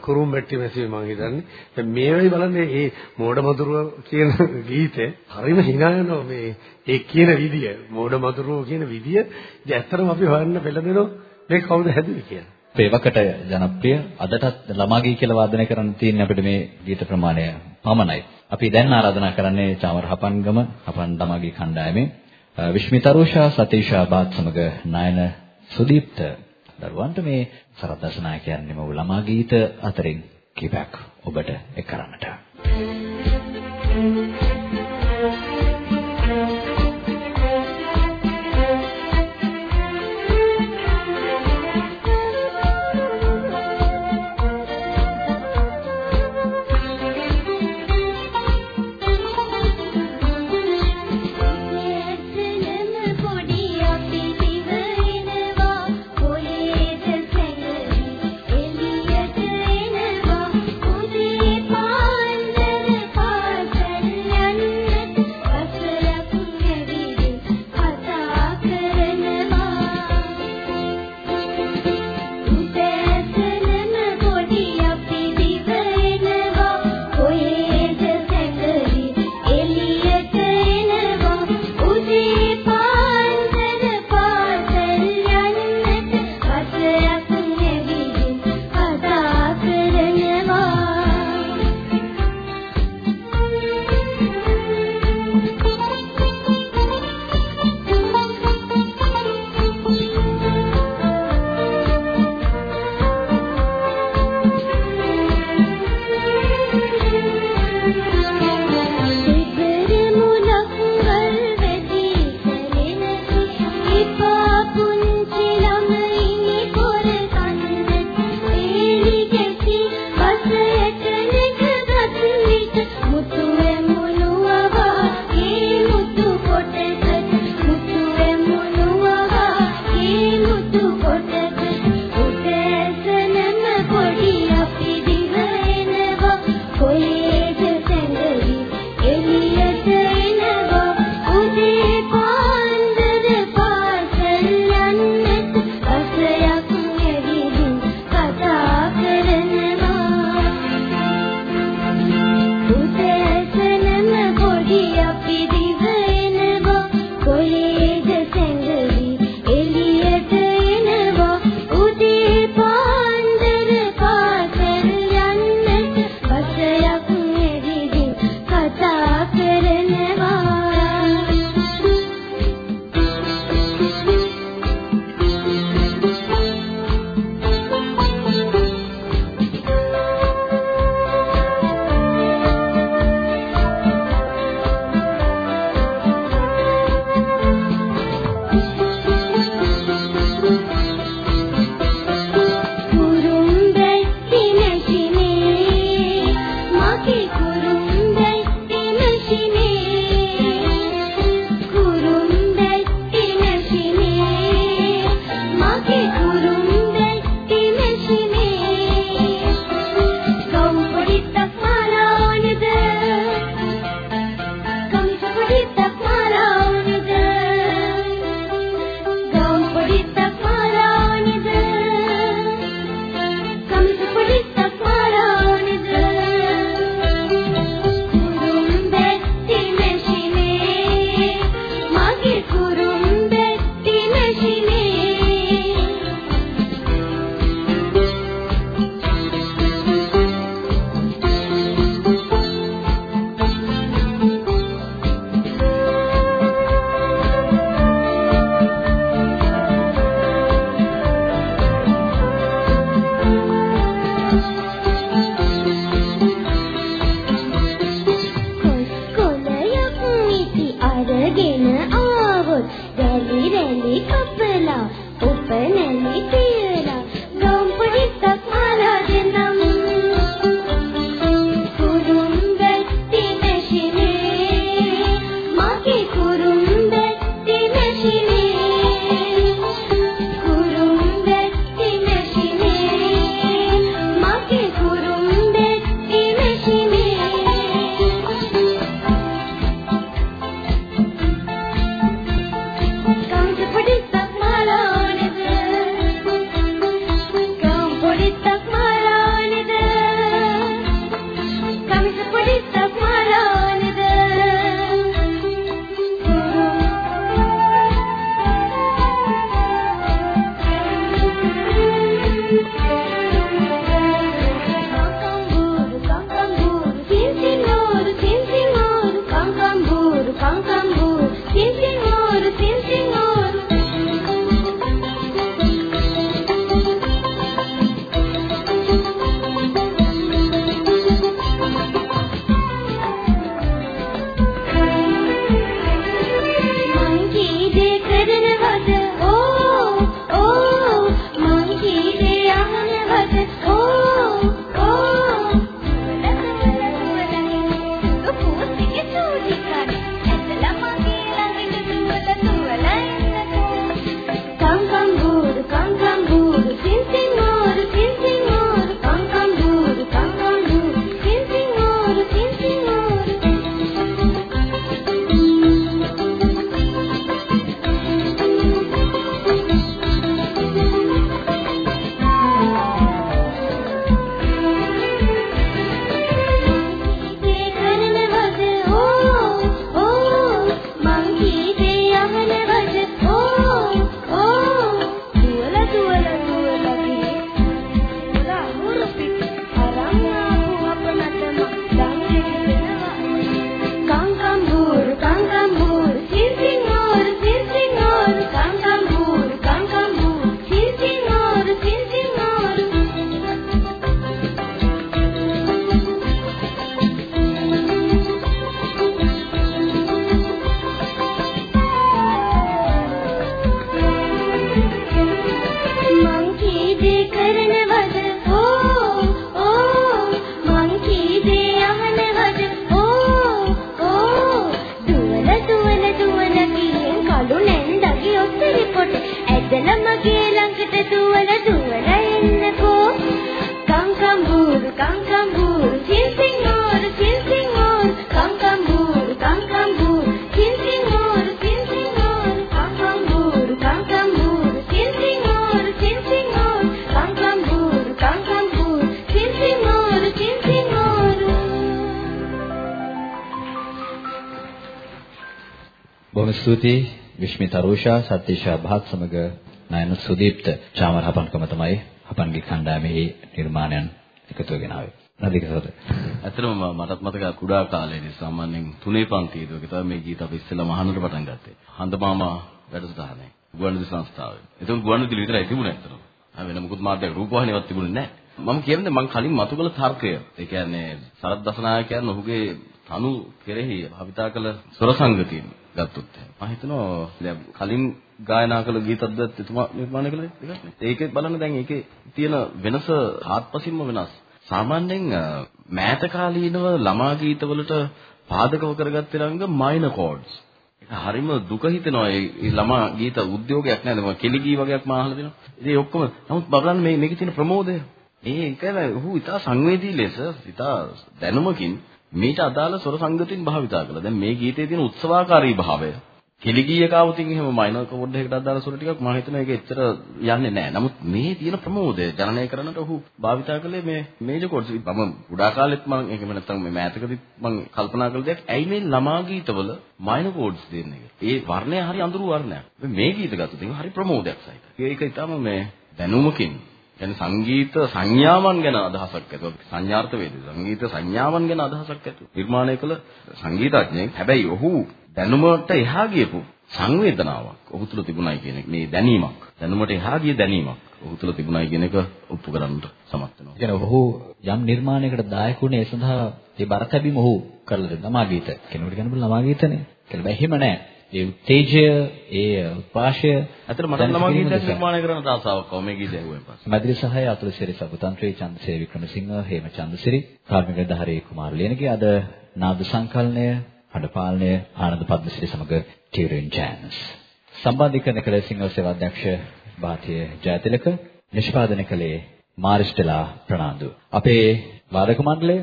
කුරුම්බැට්ටි මැසි මම හිතන්නේ. දැන් මේ වෙයි බලන්නේ මේ මෝඩ මතුරුව කියන ගීතේ හරිම hina යනවා මේ ඒ කියන විදිය. මෝඩ මතුරුව කියන විදිය ඇත්තටම අපි හොයන්න පෙළඹෙනවා මේ කවුද හැදුවේ කියලා. ඒවකට ජනප්‍රිය අදටත් ළමාගේ කියලා වාදනය කරන්න තියෙන අපිට මේ ගීත ප්‍රමාණය පමණයි. අපි දැන් ආරාධනා කරන්නේ චාමර හපන්ගම හපන් ළමාගේ කණ්ඩායමේ විශ්මිතරුෂා සතීෂා බාත් සමග නයන සුදීප්ත දරුවන්ට මේ සරදසනායකයන් නෙමෙව ළමා ගීත අතරින් කීපයක් ඔබට එක් කරන්නට. Thank you. අප නැලිතේ ස්තුතියි විශ්මිත අරුෂා සත්‍යශා භාත් සමග නයන සුදීප්ත චාමර හපන්කම තමයි හපන්ගේ කණ්ඩායමේ නිර්මාණයන් එකතු වෙගෙන ආවේ. නදීක සෝද. ඇත්තටම මටත් මතකයි කුඩා කාලේදී සාමාන්‍යයෙන් තුනේ පන්තියේදී ඔක තමයි මේ ගීත අපි ඉස්සෙල්ලා මහන්නට පටන් ගත්තේ. හඳමාමා වැඩසටහනේ ගුවන්විදුලි සංස්ථාවේ. එතකොට ගුවන්විදුලි විතරයි තිබුණේ ඇත්තටම. ආ වෙන මුකුත් මාධ්‍යයක් රූපවාහිනියවත් තිබුණේ නැහැ. මම කියන්නේ මම කලින් මතු කළ තර්කය. ඒ කියන්නේ සරත් දසනායකයන් ඔහුගේ තනු කෙරෙහි භාවිතා කළ ස්වර සංගතිය ගත්තොත් මම හිතනවා දැන් කලින් ගායනා කළ ගීතද්ද එතුමා නිර්මාණය කළ එකක් නේ. ඒකේ බලන්න දැන් ඒකේ තියෙන වෙනස ආත්පසින්ම වෙනස්. සාමාන්‍යයෙන් මෑත කාලීනව ළමා ගීතවලට පාදකව කරගත්තේ රංග මයිනර් කෝඩ්ස්. ඒක හරිම දුක හිතෙනවා ඒ ළමා ගීත උද්‍යෝගයක් නේද මම කෙලිගී වගේක් මම අහලා දෙනවා. ඉතින් ඔක්කොම නමුත් බලන්න මේ මේකේ තියෙන ප්‍රමෝදය. ඒක ඔහු ඉතා සංවේදී ලෙස ඉතා දැනුමකින් මේට අදාළ ස්වර සංගතින් භාවිතා කළා. දැන් මේ ගීතයේ තියෙන උත්සවාකාරී භාවය කෙලිගීය කාවතින් එහෙම මයිනර් කෝඩ් එකකට අදාළ ස්වර ටිකක් මම හිතනවා ඒක එච්චර යන්නේ නැහැ. නමුත් මේ තියෙන ප්‍රමෝදය ජනනය කරන්නට ඔහු භාවිතා කළේ මේ මේජර් කෝඩ්ස්. මම කුඩා කාලෙත් මම ඒකම නැත්තම් මේ මෑතකදී මම කල්පනා කළ දෙයක් ඇයි මේ ළමා ගීතවල මයිනර් කෝඩ්ස් දෙන්නේ. ඒ වර්ණය හරි අඳුරු වර්ණයක්. මේ ගීත ගත්තොත් ඒක හරි ප්‍රමෝදයක් සහිතයි. ඒක ඊටම මේ දැනුමකින් කියන්නේ සංගීත සංඥාවන් ගැන අදහසක් ඇතුව සංඥාර්ථ වේද සංගීත සංඥාවන් ගැන අදහසක් ඇතුව නිර්මාණය කළ සංගීතඥයෙක් හැබැයි ඔහු දැනුමට එහා ගියපු සංවේදනාවක් ඔහු තුල තිබුණයි කියන එක මේ දැනීමක් දැනුමට එහා ගිය දැනීමක් ඔහු තුල තිබුණයි කියන එක ඔප්පු කරන්න සමත් වෙනවා. කියන්නේ ඔහු යම් නිර්මාණයකට දායක වුණේ ඒ සඳහා ඒ බර තැබීම ඔහු කරලා දෙන්න ළමා ගීත. කෙනෙකුට කියන්න පුළුවන් ළමා ගීතනේ. කියලා බෑ එහෙම නෑ. ඒ උත්තේජය, ඒ උත්පාශය අතර මට ළමා ගීතයක් නිර්මාණය කරන්න ආසාවක් ආවා මේ ගීතය ඇහුවෙන් පස්සේ. මැදිරි සහය අතුල සිරි සබුතන්ත්‍රේ චන්දසේ වික්‍රමසිංහ, හේම චන්දසිරි, කාර්මික දහරේ කුමාර ලියනගේ අද නාද සංකලනය, හඬපාලනය ආනන්ද පද්මසිරි සමග ටියරින් ජෑන්ස්. සම්බන්ධීකරණ කළ සිංහල සේවා අධ්‍යක්ෂ භාතිය ජයතිලක නිෂ්පාදනය කළේ මාරිස්ටලා ප්‍රනාන්දු. අපේ වාදක මණ්ඩලය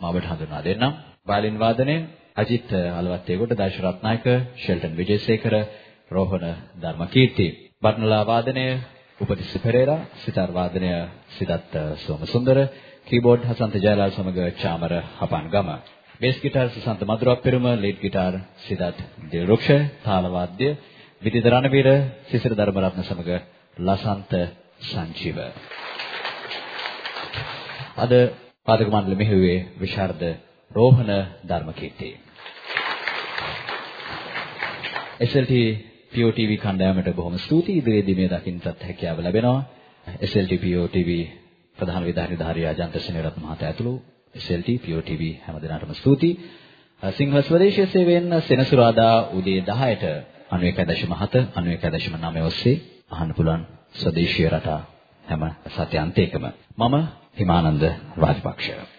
මාවට හඳුන්වා දෙන්නම්. වයලින් වාදනය අජිත් අලවත්තේගොඩ දාශ රත්නායක ෂෙල්ටන් විජේසේකර රෝහණ ධර්මකීර්ති. බර්ණලා වාදනය උපතිස්ස පෙරේරා සිතාර් වාදනය සිදත් සෝමසුන්දර කීබෝඩ් හසන්ත ජයලාල් සමග චාමර හපන්ගම බේස් ගිටාර් සුසන්ත මధుරප් පෙරුම ලීඩ් ගිටාර් සිදත් දිල්රුක්ෂ තාල වාද්‍ය විදිත රණවීර සිසිර ධර්මරත්න සමග ලසන්ත සංජීව. අද පාදක මණ්ඩල මෙහෙයුවේ විශාරද රෝහණ ධර්මකීර්ති. SLT POTV කණ්ඩායමට බොහොම ස්තුතියි. ඉදිරියේදී මේ දකින්නටත් හැකියාව ලැබෙනවා. SLT POTV ප්‍රධාන විධානධාරී අජන්ත සෙනරත් මහතා ඇතුළු SLT POTV හැමදෙනාටම ස්තුතියි. සිංහල ස්වදේශීය සේවයෙන් සෙනසුරාදා උදේ 10ට 91.7 91.9 ඔස්සේ අහන්න පුළුවන් ස්වදේශීය රටා හැම සත්‍යාන්තයකම. මම හිමානන්ද රාජපක්ෂ